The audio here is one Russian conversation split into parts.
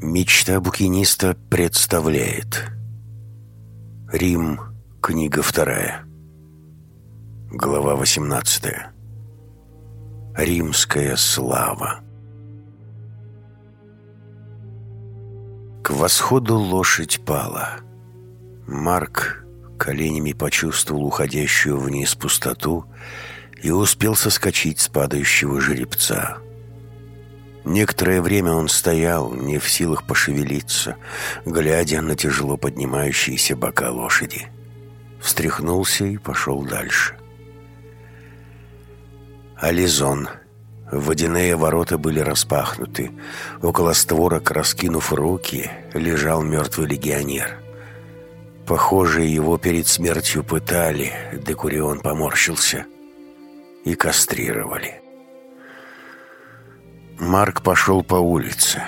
Мечта букиниста представляет. Рим, книга вторая. Глава 18 Римская слава. К восходу лошадь пала. Марк коленями почувствовал уходящую вниз пустоту и успел соскочить с падающего жеребца. Некоторое время он стоял, не в силах пошевелиться, глядя на тяжело поднимающиеся бока лошади. Встряхнулся и пошел дальше. Ализон. Водяные ворота были распахнуты. Около створок, раскинув руки, лежал мертвый легионер. Похоже, его перед смертью пытали, Декурион поморщился, и кастрировали. Марк пошел по улице.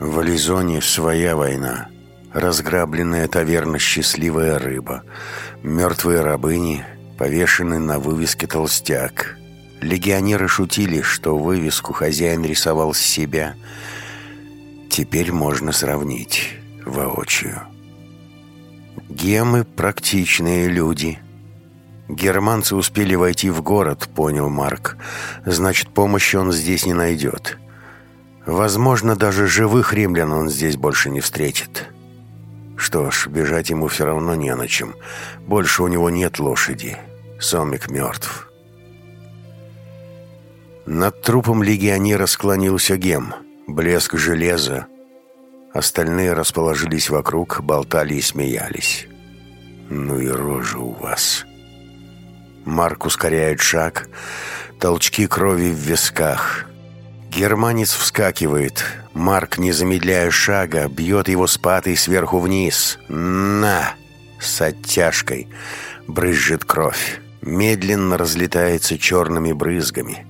В Ализоне своя война. Разграбленная таверна «Счастливая рыба». Мертвые рабыни, повешенный на вывеске толстяк. Легионеры шутили, что вывеску хозяин рисовал с себя. Теперь можно сравнить воочию. Гемы – практичные люди – Германцы успели войти в город, понял Марк. Значит, помощи он здесь не найдет. Возможно, даже живых римлян он здесь больше не встретит. Что ж, бежать ему все равно не на чем. Больше у него нет лошади. Сомик мертв. Над трупом легионера склонился гем. Блеск железа. Остальные расположились вокруг, болтали и смеялись. «Ну и рожа у вас!» Марк ускоряет шаг. Толчки крови в висках. Германец вскакивает. Марк, не замедляя шага, бьет его с сверху вниз. «На!» С оттяжкой. Брызжет кровь. Медленно разлетается черными брызгами.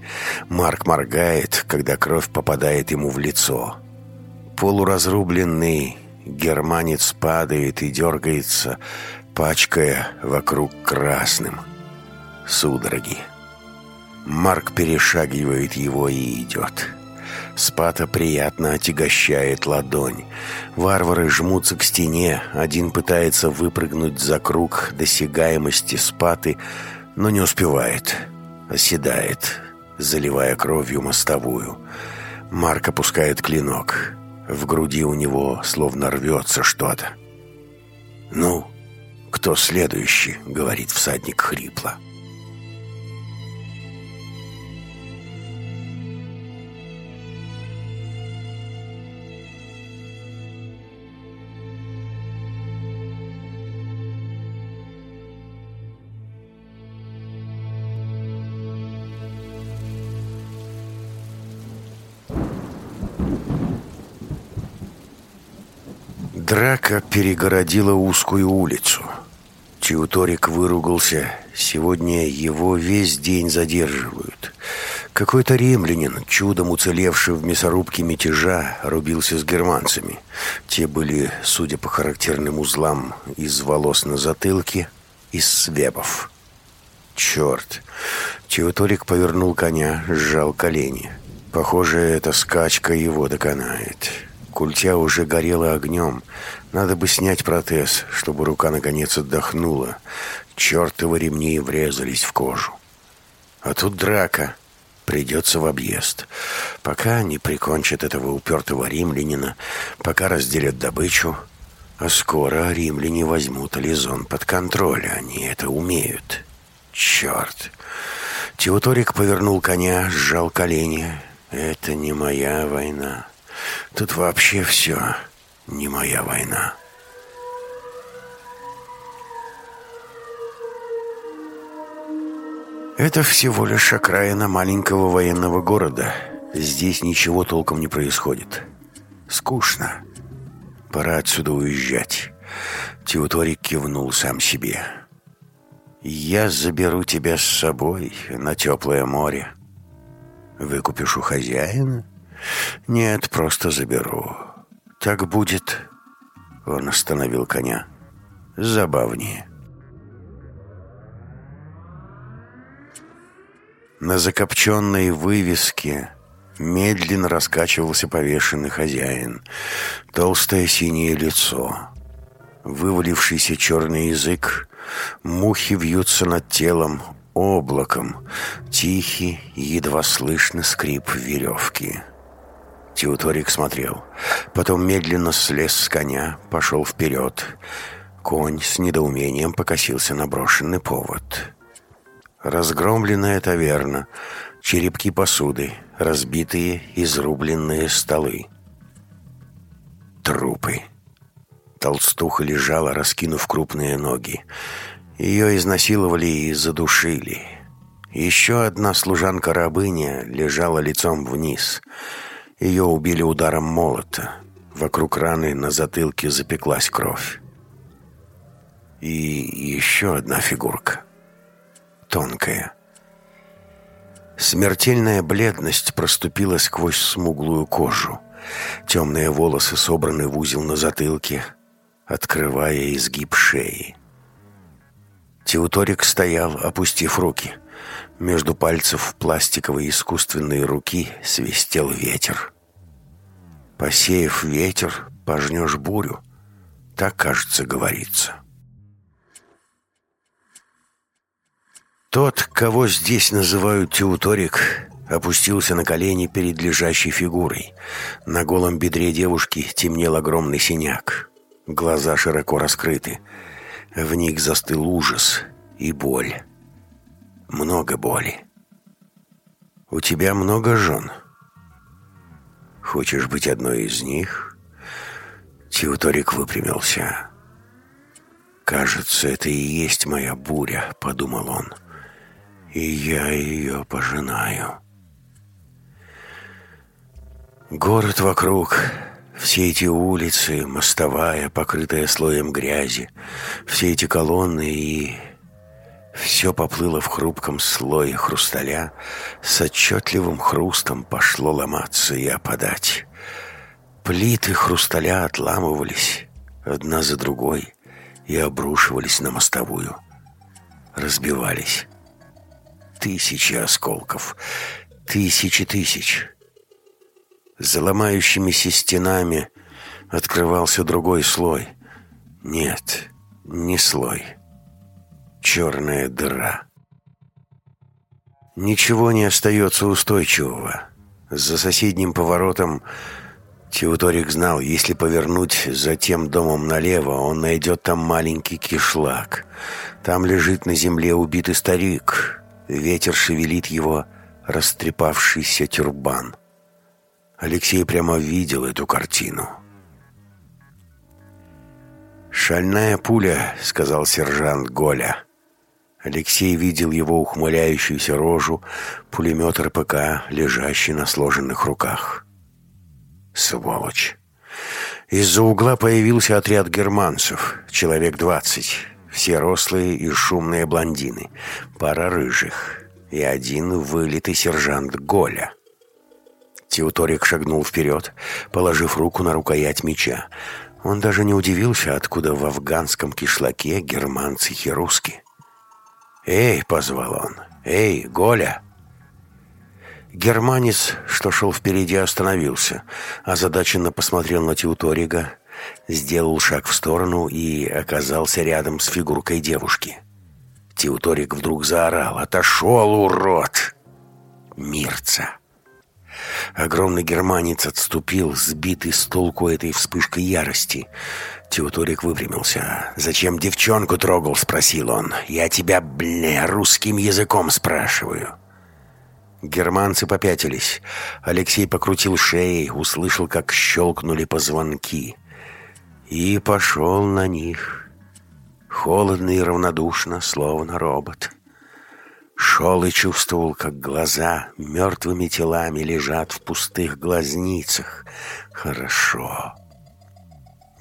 Марк моргает, когда кровь попадает ему в лицо. Полуразрубленный германец падает и дергается, пачкая вокруг красным судороги. Марк перешагивает его и идет. Спата приятно отягощает ладонь. Варвары жмутся к стене. Один пытается выпрыгнуть за круг досягаемости спаты, но не успевает. Оседает, заливая кровью мостовую. Марк опускает клинок. В груди у него словно рвется что-то. «Ну, кто следующий?» — говорит всадник хрипло. Драка перегородила узкую улицу. Теуторик выругался. Сегодня его весь день задерживают. Какой-то римлянин, чудом уцелевший в мясорубке мятежа, рубился с германцами. Те были, судя по характерным узлам, из волос на затылке, из свебов. Черт! Теуторик повернул коня, сжал колени. Похоже, эта скачка его доконает. Культя уже горела огнем. Надо бы снять протез, чтобы рука наконец отдохнула. Чертовы ремни врезались в кожу. А тут драка. Придется в объезд. Пока не прикончат этого упертого римлянина, пока разделят добычу. А скоро римляне возьмут Ализон под контроль. Они это умеют. Черт. Теуторик повернул коня, сжал колени. Это не моя война. Тут вообще все не моя война. Это всего лишь окраина маленького военного города. Здесь ничего толком не происходит. Скучно. Пора отсюда уезжать. Теуторик кивнул сам себе. «Я заберу тебя с собой на теплое море. Выкупишь у хозяина?» «Нет, просто заберу. Так будет...» Он остановил коня. «Забавнее». На закопченной вывеске медленно раскачивался повешенный хозяин. Толстое синее лицо, вывалившийся черный язык, мухи вьются над телом облаком, тихий, едва слышный скрип веревки. Теуторик смотрел. Потом медленно слез с коня, пошел вперед. Конь с недоумением покосился на брошенный повод. Разгромленная таверна, черепки посуды, разбитые, изрубленные столы. Трупы. Толстуха лежала, раскинув крупные ноги. Ее изнасиловали и задушили. Еще одна служанка-рабыня лежала лицом вниз. Ее убили ударом молота. Вокруг раны на затылке запеклась кровь. И еще одна фигурка. Тонкая. Смертельная бледность проступила сквозь смуглую кожу. Темные волосы собраны в узел на затылке, открывая изгиб шеи. Теуторик стоял, опустив руки. Между пальцев пластиковой искусственной руки свистел ветер. «Посеяв ветер, пожнешь бурю», так, кажется, говорится. Тот, кого здесь называют Теуторик, опустился на колени перед лежащей фигурой. На голом бедре девушки темнел огромный синяк. Глаза широко раскрыты. В них застыл ужас и боль. Много боли. «У тебя много жен. Хочешь быть одной из них?» Теуторик выпрямился. «Кажется, это и есть моя буря», — подумал он. «И я ее пожинаю». Город вокруг все эти улицы, мостовая, покрытая слоем грязи, все эти колонны и... Все поплыло в хрупком слое хрусталя, с отчетливым хрустом пошло ломаться и опадать. Плиты хрусталя отламывались одна за другой и обрушивались на мостовую. Разбивались. Тысячи осколков, тысячи тысяч. За ломающимися стенами открывался другой слой. Нет, не слой. Черная дыра. Ничего не остается устойчивого. За соседним поворотом Теуторик знал, если повернуть за тем домом налево, он найдет там маленький кишлак. Там лежит на земле убитый старик. Ветер шевелит его растрепавшийся тюрбан. Алексей прямо видел эту картину. «Шальная пуля», — сказал сержант Голя. Алексей видел его ухмыляющуюся рожу, пулемет РПК, лежащий на сложенных руках. Сволочь. Из-за угла появился отряд германцев, человек двадцать. Все рослые и шумные блондины, пара рыжих и один вылитый сержант Голя. Теуторик шагнул вперед, положив руку на рукоять меча. Он даже не удивился, откуда в афганском кишлаке германцы и русские. «Эй!» — позвал он. «Эй, Голя!» Германец, что шел впереди, остановился, озадаченно посмотрел на Теуторига, сделал шаг в сторону и оказался рядом с фигуркой девушки. Теуторик вдруг заорал «Отошел, урод!» «Мирца!» Огромный германец отступил, сбитый с толку этой вспышкой ярости. Теуторик выпрямился. «Зачем девчонку трогал?» — спросил он. «Я тебя, бля, русским языком спрашиваю». Германцы попятились. Алексей покрутил шеей, услышал, как щелкнули позвонки. И пошел на них. Холодно и равнодушно, словно робот. Шел и чувствовал, как глаза мертвыми телами лежат в пустых глазницах. Хорошо.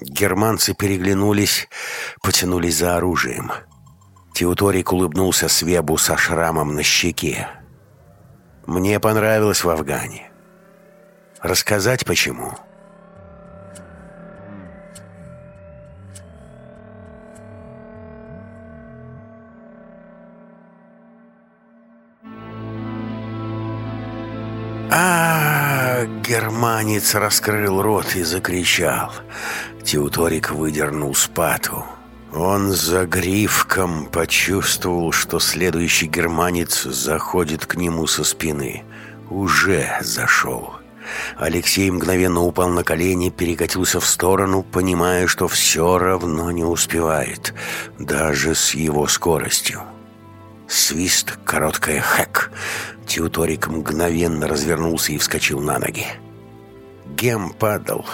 Германцы переглянулись, потянулись за оружием. Теуторик улыбнулся Свебу со шрамом на щеке. «Мне понравилось в Афгане. Рассказать почему?» А германец раскрыл рот и закричал. Теуторик выдернул спату. Он за гривком почувствовал, что следующий германец заходит к нему со спины. Уже зашел. Алексей мгновенно упал на колени, перекатился в сторону, понимая, что все равно не успевает, даже с его скоростью. Свист, короткая хэк. Теуторик мгновенно развернулся и вскочил на ноги. Гем падал.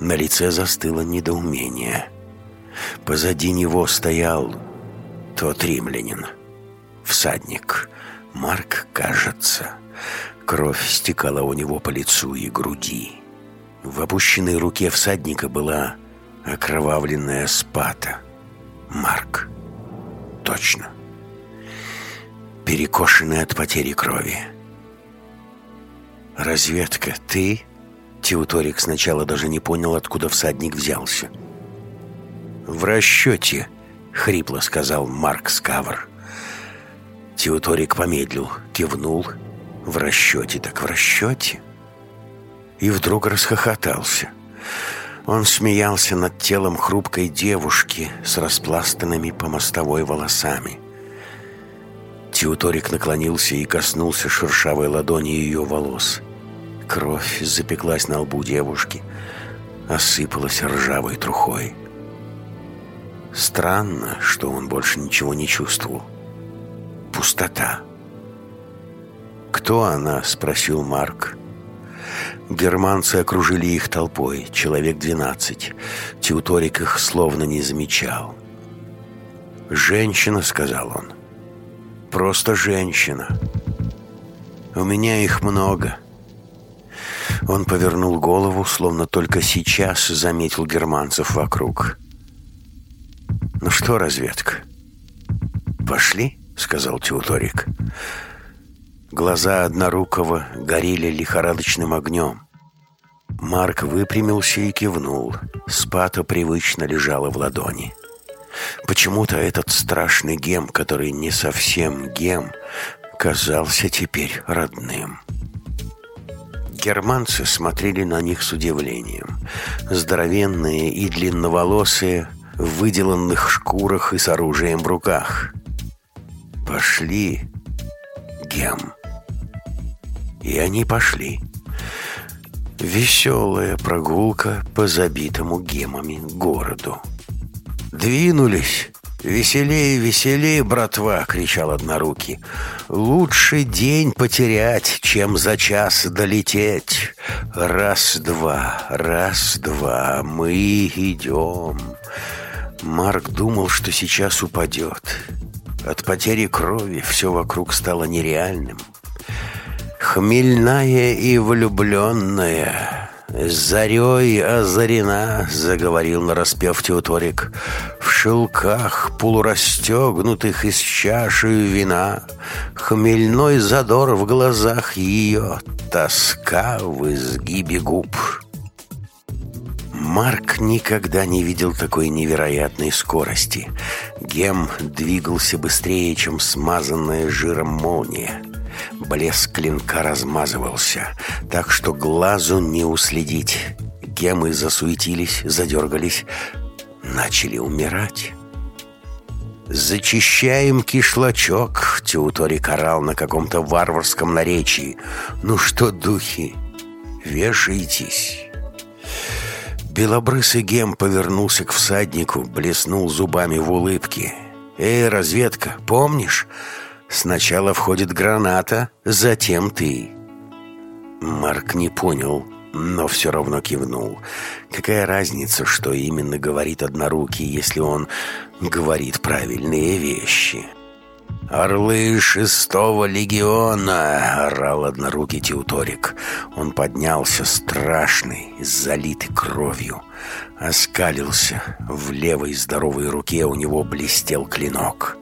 На лице застыло недоумение. Позади него стоял тот римлянин. Всадник. Марк, кажется. Кровь стекала у него по лицу и груди. В опущенной руке всадника была окровавленная спата. Марк. Точно перекошенный от потери крови. «Разведка, ты?» Теуторик сначала даже не понял, откуда всадник взялся. «В расчете», — хрипло сказал Марк Скавр. Теуторик помедлил, кивнул. «В расчете, так в расчете». И вдруг расхохотался. Он смеялся над телом хрупкой девушки с распластанными по мостовой волосами. Теуторик наклонился и коснулся шершавой ладони ее волос. Кровь запеклась на лбу девушки, осыпалась ржавой трухой. Странно, что он больше ничего не чувствовал. Пустота. «Кто она?» — спросил Марк. Германцы окружили их толпой, человек двенадцать. Теуторик их словно не замечал. «Женщина», — сказал он просто женщина. У меня их много. Он повернул голову, словно только сейчас заметил германцев вокруг. «Ну что, разведка?» «Пошли», — сказал Теуторик. Глаза Однорукого горели лихорадочным огнем. Марк выпрямился и кивнул. Спата привычно лежала в ладони. Почему-то этот страшный гем, который не совсем гем, казался теперь родным. Германцы смотрели на них с удивлением. Здоровенные и длинноволосые, в выделанных шкурах и с оружием в руках. Пошли, гем. И они пошли. Веселая прогулка по забитому гемами городу. «Двинулись! Веселее, веселее, братва!» — кричал однорукий. «Лучше день потерять, чем за час долететь. Раз-два, раз-два, мы идем». Марк думал, что сейчас упадет. От потери крови все вокруг стало нереальным. Хмельная и влюбленная «Зарей озарена», — заговорил нараспев Теуторик, «В шелках, полурастегнутых из чаши вина, Хмельной задор в глазах ее, тоска в изгибе губ». Марк никогда не видел такой невероятной скорости. Гем двигался быстрее, чем смазанная жиром молния. Блеск клинка размазывался, так что глазу не уследить. Гемы засуетились, задергались, начали умирать. «Зачищаем кишлачок», — Теуторик орал на каком-то варварском наречии. «Ну что, духи, вешайтесь». Белобрысый гем повернулся к всаднику, блеснул зубами в улыбке. «Эй, разведка, помнишь? Сначала входит граната, затем ты». Марк не понял, но все равно кивнул. Какая разница, что именно говорит однорукий, если он говорит правильные вещи? «Орлы шестого легиона!» — орал однорукий Теуторик. Он поднялся страшный, залитый кровью. Оскалился. В левой здоровой руке у него блестел клинок.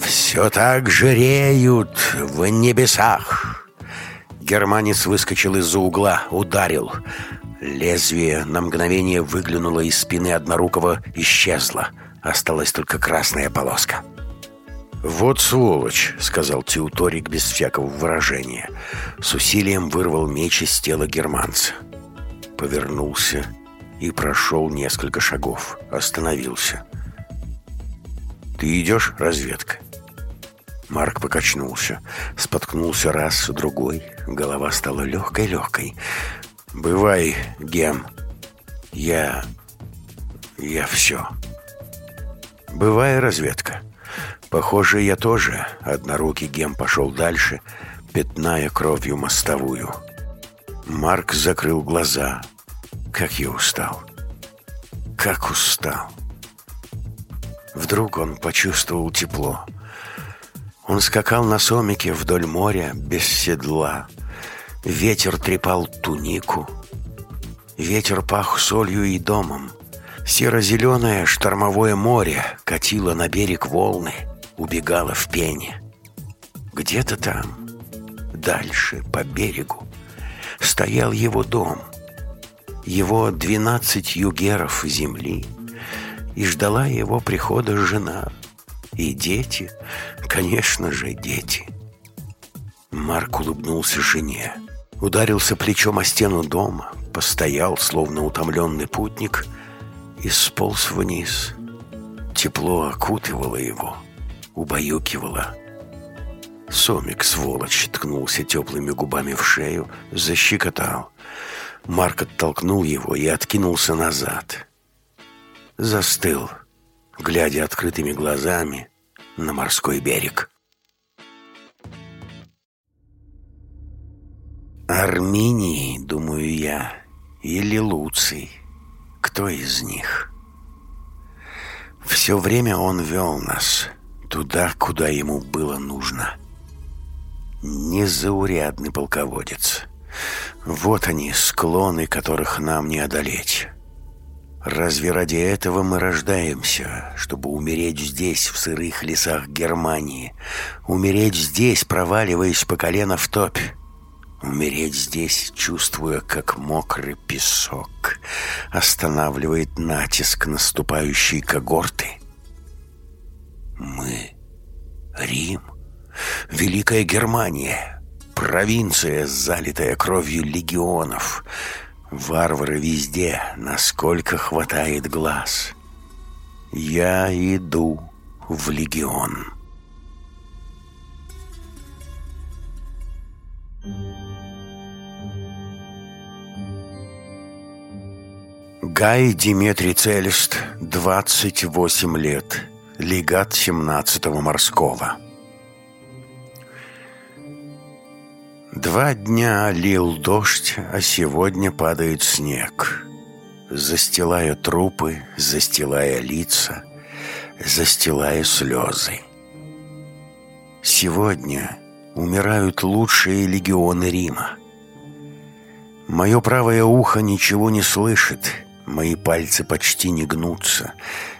«Все так жреют в небесах!» Германец выскочил из-за угла, ударил. Лезвие на мгновение выглянуло из спины однорукого, исчезло. Осталась только красная полоска. «Вот сволочь», — сказал Теуторик без всякого выражения. С усилием вырвал меч из тела германца. Повернулся и прошел несколько шагов. Остановился. «Ты идешь, разведка?» Марк покачнулся. Споткнулся раз, другой. Голова стала легкой-легкой. «Бывай, Гем. Я... я все». «Бывай, разведка». Похоже, я тоже. Однорукий Гем пошел дальше, пятная кровью мостовую. Марк закрыл глаза. Как я устал. Как устал. Вдруг он почувствовал тепло. Он скакал на сомике вдоль моря без седла. Ветер трепал тунику. Ветер пах солью и домом. Серо-зеленое штормовое море катило на берег волны убегала в пене. Где-то там, дальше, по берегу, стоял его дом, его двенадцать югеров земли, и ждала его прихода жена. И дети, конечно же, дети. Марк улыбнулся жене, ударился плечом о стену дома, постоял, словно утомленный путник, и сполз вниз. Тепло окутывало его — убаюкивала. Сомик, сволочь, ткнулся теплыми губами в шею, защекотал. Марк оттолкнул его и откинулся назад. Застыл, глядя открытыми глазами на морской берег. Арминии, думаю я, или Луций. Кто из них? Все время он вел нас — Туда, куда ему было нужно. Незаурядный полководец. Вот они, склоны, которых нам не одолеть. Разве ради этого мы рождаемся, чтобы умереть здесь, в сырых лесах Германии? Умереть здесь, проваливаясь по колено в топь? Умереть здесь, чувствуя, как мокрый песок останавливает натиск наступающей когорты? Мы — Рим, Великая Германия, провинция, залитая кровью легионов, варвары везде, насколько хватает глаз. Я иду в легион. Гай Диметрий Целест, 28 лет, легат 17-го морского. Два дня лил дождь, а сегодня падает снег, застилая трупы, застилая лица, застилая слезы. Сегодня умирают лучшие легионы Рима. Мое правое ухо ничего не слышит, мои пальцы почти не гнутся,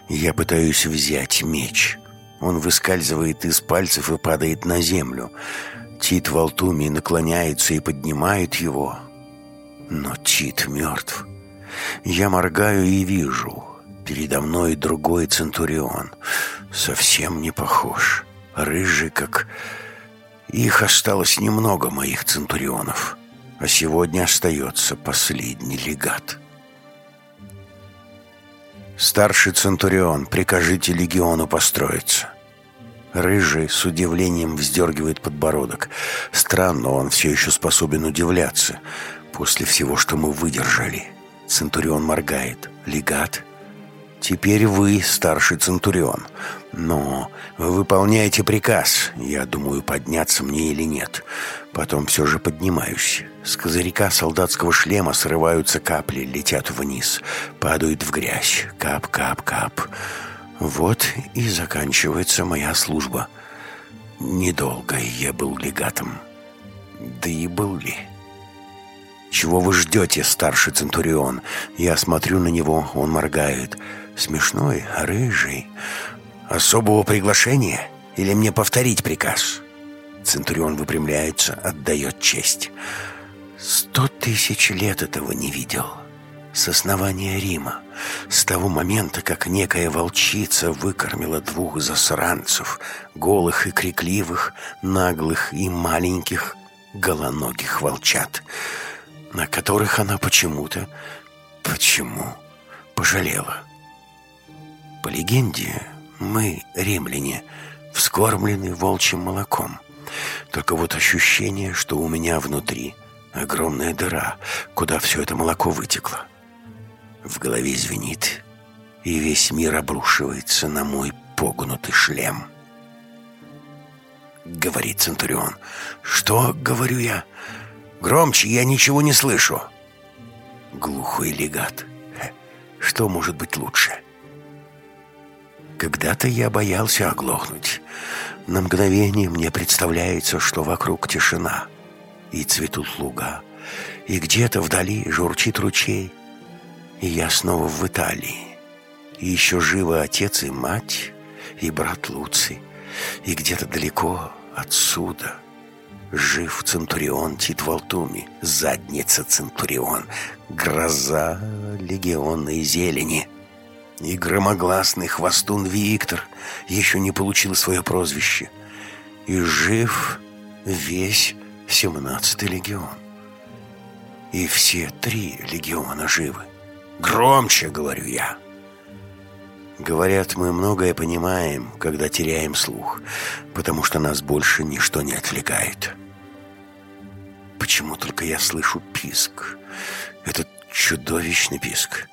я пытаюсь взять меч. Он выскальзывает из пальцев и падает на землю. Тит в Алтуме наклоняется и поднимает его. Но Тит мертв. Я моргаю и вижу. Передо мной другой Центурион. Совсем не похож. Рыжий, как... Их осталось немного, моих Центурионов. А сегодня остается последний легат. «Старший Центурион, прикажите легиону построиться». Рыжий с удивлением вздергивает подбородок. Странно, он все еще способен удивляться. После всего, что мы выдержали. Центурион моргает. «Легат?» «Теперь вы старший Центурион. Но вы выполняете приказ. Я думаю, подняться мне или нет. Потом все же поднимаюсь. С козырька солдатского шлема срываются капли, летят вниз, падают в грязь. Кап, кап, кап. Вот и заканчивается моя служба. Недолго я был легатом. Да и был ли? «Чего вы ждете, старший Центурион?» Я смотрю на него, он моргает. «Смешной, рыжий. Особого приглашения? Или мне повторить приказ?» Центурион выпрямляется, отдает честь. Сто тысяч лет этого не видел. С основания Рима, с того момента, как некая волчица выкормила двух засранцев, голых и крикливых, наглых и маленьких, голоногих волчат, на которых она почему-то, почему, пожалела. По легенде, мы, римляне, вскормлены волчьим молоком. Только вот ощущение, что у меня внутри огромная дыра, куда все это молоко вытекло. В голове звенит, и весь мир обрушивается на мой погнутый шлем. Говорит Центурион. «Что?» — говорю я. «Громче, я ничего не слышу». Глухой легат. Что может быть лучше?» Когда-то я боялся оглохнуть. На мгновение мне представляется, что вокруг тишина, и цветут луга, и где-то вдали журчит ручей, и я снова в Италии. И еще живы отец и мать, и брат Луций, и где-то далеко отсюда жив Центурион Тит Валтуми, задница Центурион, гроза легионной зелени — и громогласный хвостун Виктор еще не получил свое прозвище. И жив весь семнадцатый легион. И все три легиона живы. Громче, говорю я. Говорят, мы многое понимаем, когда теряем слух, потому что нас больше ничто не отвлекает. Почему только я слышу писк? Этот чудовищный писк.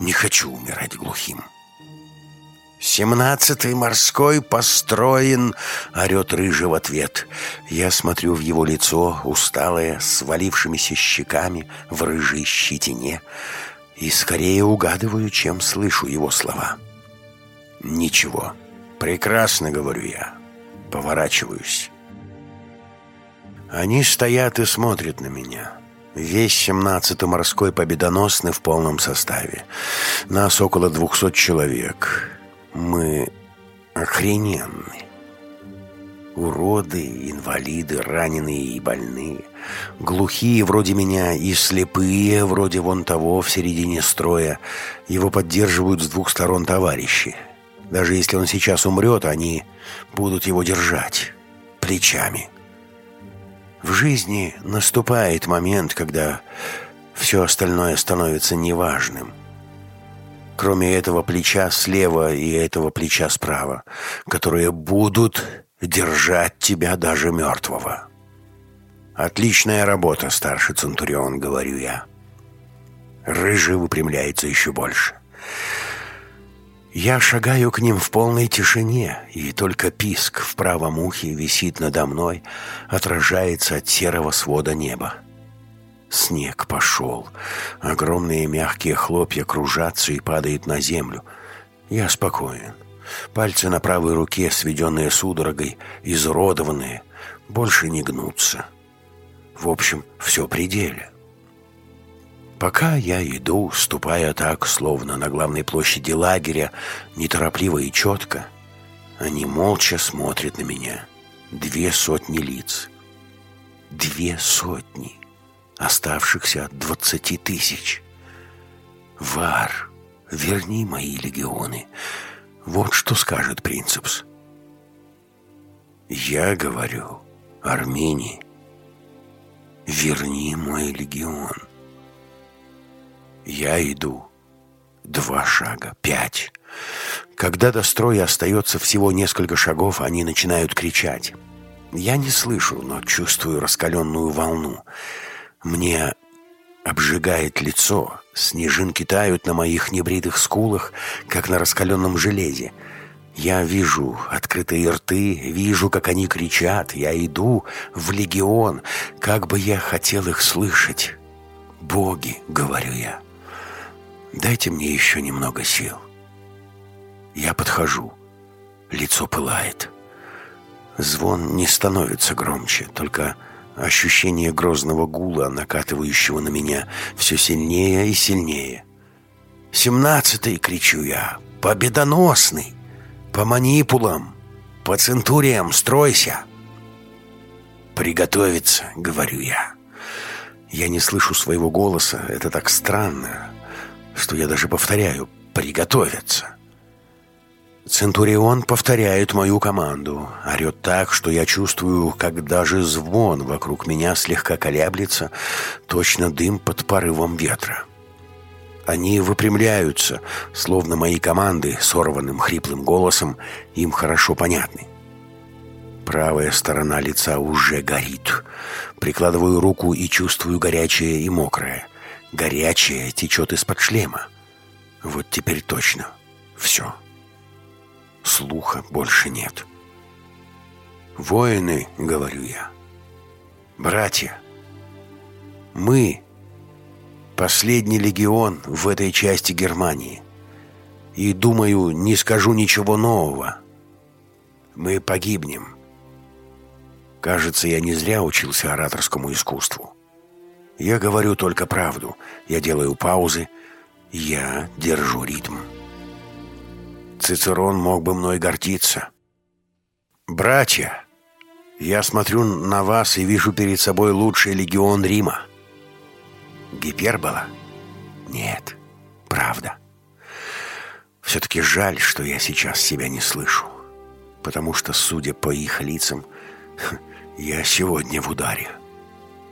Не хочу умирать глухим. «Семнадцатый морской построен!» — орет рыжий в ответ. Я смотрю в его лицо, усталое, с валившимися щеками, в рыжей щетине, и скорее угадываю, чем слышу его слова. «Ничего. Прекрасно, — говорю я. Поворачиваюсь. Они стоят и смотрят на меня». Весь 17-й морской победоносный в полном составе. Нас около 200 человек. Мы охрененны. Уроды, инвалиды, раненые и больные. Глухие вроде меня и слепые вроде вон того в середине строя. Его поддерживают с двух сторон товарищи. Даже если он сейчас умрет, они будут его держать плечами. В жизни наступает момент, когда все остальное становится неважным. Кроме этого плеча слева и этого плеча справа, которые будут держать тебя даже мертвого. «Отличная работа, старший Центурион», — говорю я. Рыжий выпрямляется еще больше. Я шагаю к ним в полной тишине, и только писк в правом ухе висит надо мной, отражается от серого свода неба. Снег пошел. Огромные мягкие хлопья кружатся и падают на землю. Я спокоен. Пальцы на правой руке, сведенные судорогой, изуродованные, больше не гнутся. В общем, все пределе. Пока я иду, ступая так, словно на главной площади лагеря, неторопливо и четко, они молча смотрят на меня. Две сотни лиц. Две сотни, оставшихся от двадцати тысяч. Вар, верни мои легионы. Вот что скажет принцепс. Я говорю, Армении, верни мой легион. Я иду. Два шага, пять. Когда до строя остается всего несколько шагов, они начинают кричать. Я не слышу, но чувствую раскаленную волну. Мне обжигает лицо, снежинки тают на моих небритых скулах, как на раскаленном железе. Я вижу открытые рты, вижу, как они кричат. Я иду в легион, как бы я хотел их слышать. «Боги», — говорю я, — Дайте мне еще немного сил. Я подхожу. Лицо пылает. Звон не становится громче, только ощущение грозного гула, накатывающего на меня все сильнее и сильнее. «Семнадцатый!» — кричу я. «Победоносный! По манипулам! По центуриям стройся!» «Приготовиться!» — говорю я. Я не слышу своего голоса, это так странно, что я даже повторяю «приготовиться». Центурион повторяет мою команду, орет так, что я чувствую, как даже звон вокруг меня слегка колеблется, точно дым под порывом ветра. Они выпрямляются, словно мои команды, сорванным хриплым голосом, им хорошо понятны. Правая сторона лица уже горит. Прикладываю руку и чувствую горячее и мокрое. Горячее течет из-под шлема. Вот теперь точно. Все. Слуха больше нет. «Воины», — говорю я, — «братья, мы — последний легион в этой части Германии, и, думаю, не скажу ничего нового. Мы погибнем». Кажется, я не зря учился ораторскому искусству. Я говорю только правду, я делаю паузы, я держу ритм. Цицерон мог бы мной гордиться. «Братья, я смотрю на вас и вижу перед собой лучший легион Рима». Гипербола? Нет, правда. Все-таки жаль, что я сейчас себя не слышу. Потому что, судя по их лицам, я сегодня в ударе.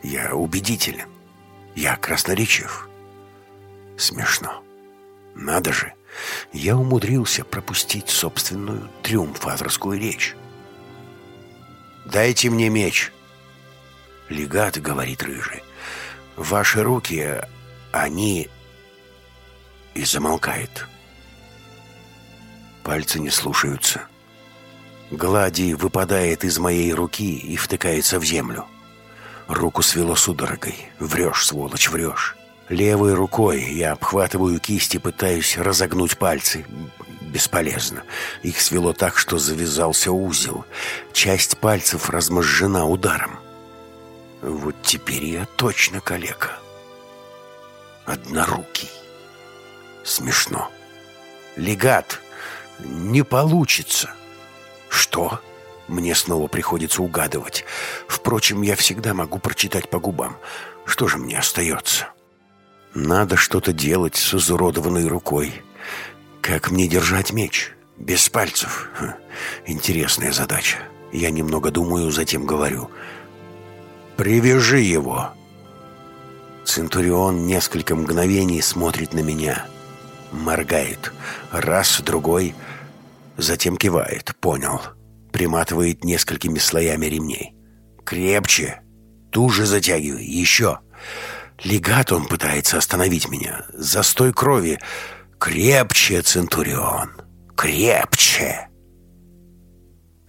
Я убедителен. Я красноречив. Смешно. Надо же я умудрился пропустить собственную триумфаторскую речь. «Дайте мне меч!» «Легат», — говорит Рыжий, — «ваши руки, они...» И замолкает. Пальцы не слушаются. Глади выпадает из моей руки и втыкается в землю. Руку свело судорогой. Врешь, сволочь, врешь. Левой рукой я обхватываю кисти, пытаюсь разогнуть пальцы. Бесполезно. Их свело так, что завязался узел. Часть пальцев разможжена ударом. Вот теперь я точно калека. Однорукий. Смешно. Легат. Не получится. Что? Мне снова приходится угадывать. Впрочем, я всегда могу прочитать по губам. Что же мне остается?» Надо что-то делать с изуродованной рукой. Как мне держать меч? Без пальцев? Интересная задача. Я немного думаю, затем говорю. «Привяжи его!» Центурион несколько мгновений смотрит на меня. Моргает. Раз, другой. Затем кивает. Понял. Приматывает несколькими слоями ремней. «Крепче! Туже затягивай! Еще!» Легат он пытается остановить меня. Застой крови. Крепче, Центурион. Крепче.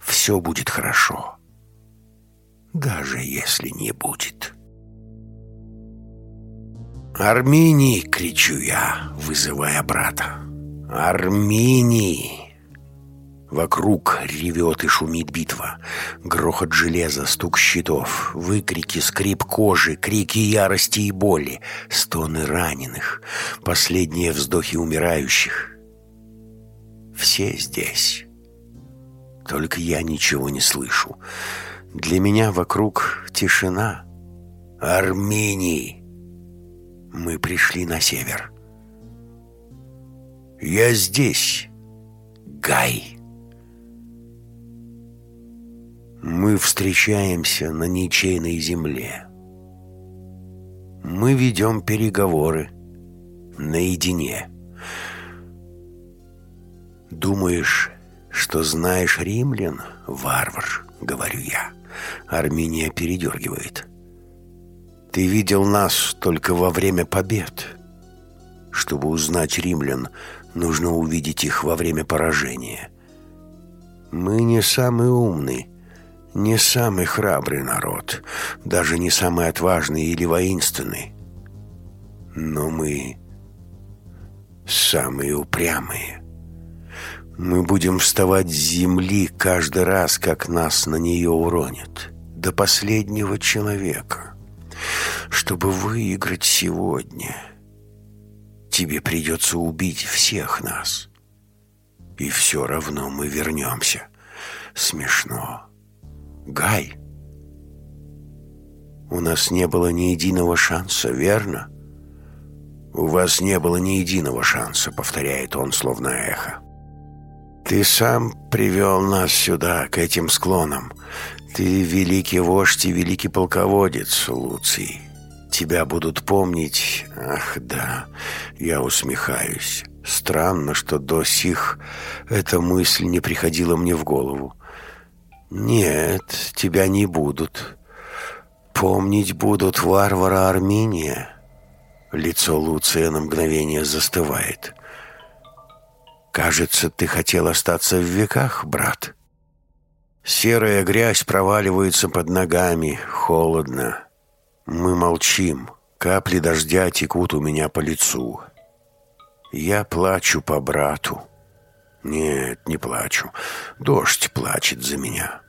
Все будет хорошо. Даже если не будет. «Арминий!» — кричу я, вызывая брата. «Арминий!» Вокруг ревет и шумит битва. Грохот железа, стук щитов, выкрики, скрип кожи, крики ярости и боли, стоны раненых, последние вздохи умирающих. Все здесь. Только я ничего не слышу. Для меня вокруг тишина. Армении. Мы пришли на север. Я здесь. Гай. Мы встречаемся на ничейной земле. Мы ведем переговоры наедине. Думаешь, что знаешь римлян, варвар, говорю я. Армения передергивает. Ты видел нас только во время побед. Чтобы узнать римлян, нужно увидеть их во время поражения. Мы не самый умный, не самый храбрый народ, даже не самый отважный или воинственный. Но мы самые упрямые. Мы будем вставать с земли каждый раз, как нас на нее уронят, до последнего человека. Чтобы выиграть сегодня, тебе придется убить всех нас. И все равно мы вернемся. Смешно. Гай. У нас не было ни единого шанса, верно? У вас не было ни единого шанса, повторяет он, словно эхо. Ты сам привел нас сюда, к этим склонам. Ты великий вождь и великий полководец, Луций. Тебя будут помнить... Ах, да, я усмехаюсь. Странно, что до сих эта мысль не приходила мне в голову. Нет, тебя не будут. Помнить будут варвара Армения. Лицо Луция на мгновение застывает. Кажется, ты хотел остаться в веках, брат. Серая грязь проваливается под ногами, холодно. Мы молчим. Капли дождя текут у меня по лицу. Я плачу по брату. Нет, не плачу. Дождь плачет за меня.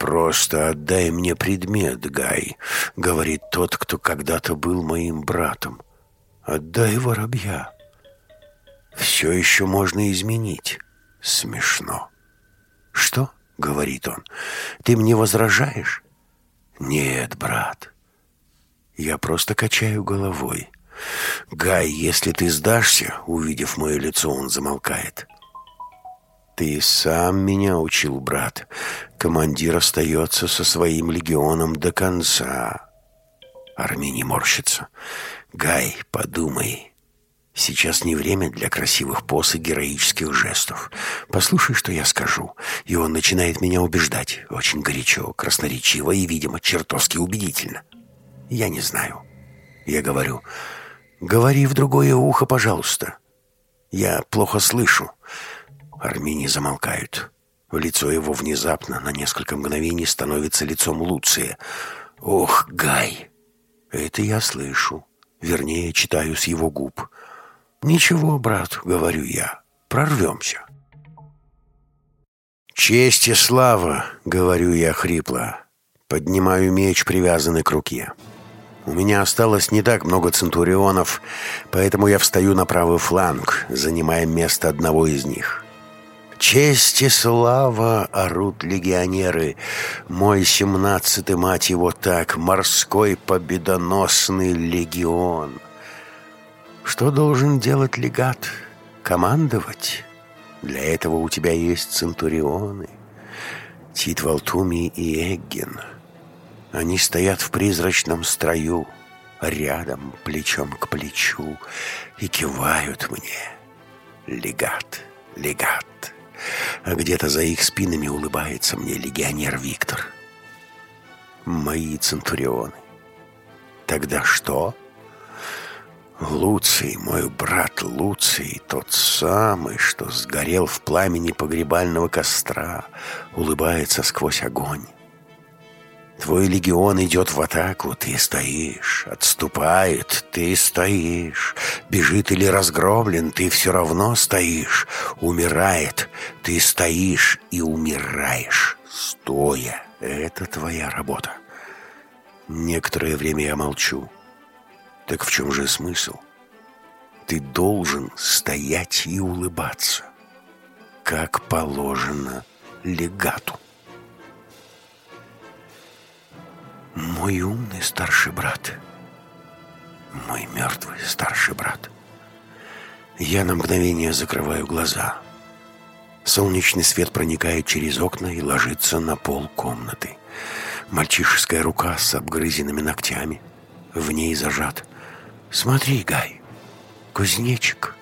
«Просто отдай мне предмет, Гай», — говорит тот, кто когда-то был моим братом. «Отдай воробья». Все еще можно изменить. Смешно. «Что?» — говорит он. «Ты мне возражаешь?» «Нет, брат. Я просто качаю головой. Гай, если ты сдашься, увидев мое лицо, он замолкает. Ты сам меня учил, брат. Командир остается со своим легионом до конца. Армини морщится. Гай, подумай. Сейчас не время для красивых поз и героических жестов. Послушай, что я скажу. И он начинает меня убеждать. Очень горячо, красноречиво и, видимо, чертовски убедительно. Я не знаю. Я говорю... «Говори в другое ухо, пожалуйста. Я плохо слышу». Армини замолкают. Лицо его внезапно на несколько мгновений становится лицом Луция. «Ох, Гай!» «Это я слышу. Вернее, читаю с его губ. «Ничего, брат», — говорю я, — «прорвемся». «Честь и слава», — говорю я хрипло. Поднимаю меч, привязанный к руке. У меня осталось не так много центурионов, поэтому я встаю на правый фланг, занимая место одного из них. «Честь и слава!» — орут легионеры. «Мой семнадцатый, мать его так, морской победоносный легион!» «Что должен делать легат? Командовать? Для этого у тебя есть центурионы. Тит Валтуми и Эгген». Они стоят в призрачном строю, рядом, плечом к плечу, и кивают мне. Легат, легат. А где-то за их спинами улыбается мне легионер Виктор. Мои центурионы. Тогда что? Луций, мой брат Луций, тот самый, что сгорел в пламени погребального костра, улыбается сквозь огонь. Твой легион идет в атаку, ты стоишь. Отступает, ты стоишь. Бежит или разгромлен, ты все равно стоишь. Умирает, ты стоишь и умираешь. Стоя. Это твоя работа. Некоторое время я молчу. Так в чем же смысл? Ты должен стоять и улыбаться, как положено легату. Мой умный старший брат. Мой мертвый старший брат. Я на мгновение закрываю глаза. Солнечный свет проникает через окна и ложится на пол комнаты. Мальчишеская рука с обгрызенными ногтями. В ней зажат. «Смотри, Гай, кузнечик».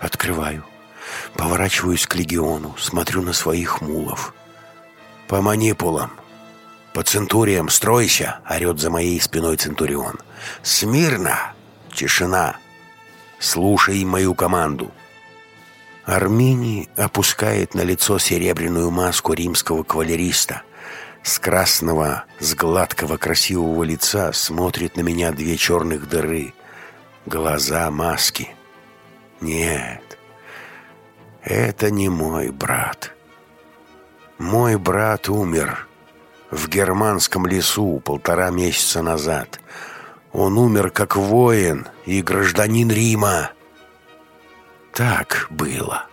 Открываю. Поворачиваюсь к легиону, смотрю на своих мулов. «По манипулам!» «По центуриям стройся!» — орет за моей спиной центурион. «Смирно! Тишина! Слушай мою команду!» Армини опускает на лицо серебряную маску римского кавалериста. С красного, с гладкого красивого лица смотрит на меня две черных дыры. Глаза маски. Нет, это не мой брат. Мой брат умер в германском лесу полтора месяца назад. Он умер как воин и гражданин Рима. Так было.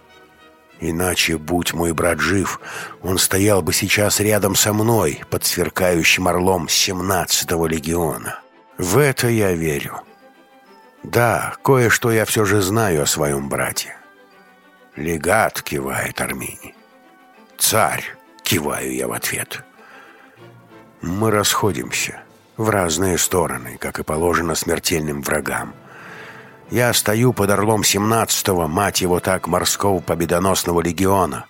Иначе, будь мой брат жив, он стоял бы сейчас рядом со мной, под сверкающим орлом 17-го легиона. В это я верю. Да, кое-что я все же знаю о своем брате. Легат, кивает Армини. Царь, киваю я в ответ. Мы расходимся в разные стороны, как и положено смертельным врагам. Я стою под орлом 17-го, мать его так, морского победоносного легиона.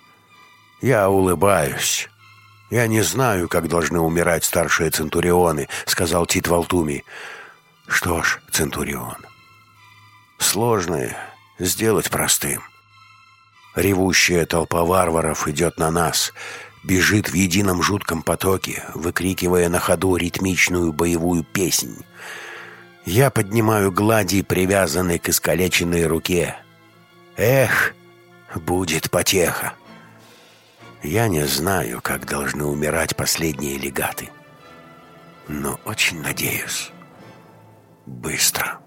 Я улыбаюсь. «Я не знаю, как должны умирать старшие центурионы», — сказал Тит Валтуми. «Что ж, центурион, сложное сделать простым. Ревущая толпа варваров идет на нас, бежит в едином жутком потоке, выкрикивая на ходу ритмичную боевую песнь. Я поднимаю глади, привязанной к искалеченной руке. Эх, будет потеха. Я не знаю, как должны умирать последние легаты, но очень надеюсь. Быстро.